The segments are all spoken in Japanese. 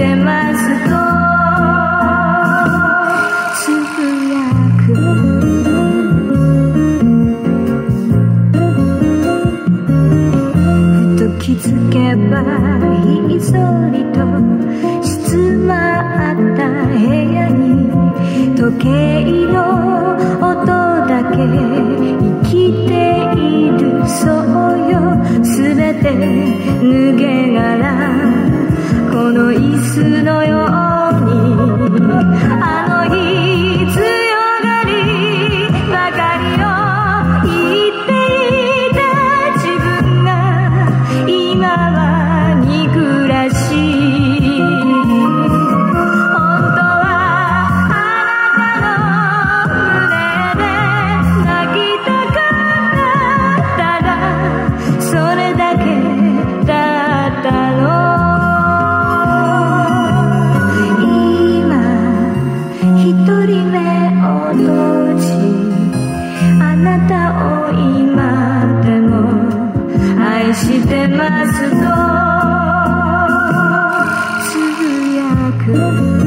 すとつぶやく。ふと気づけばひっそりとしつまった部屋に時計の音だけ生きているそうよ。全て脱げしてますとつぶやく。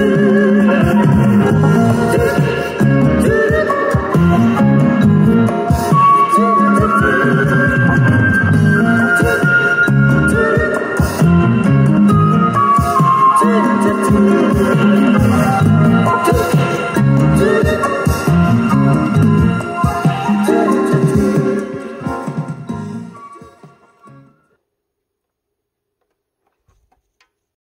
you.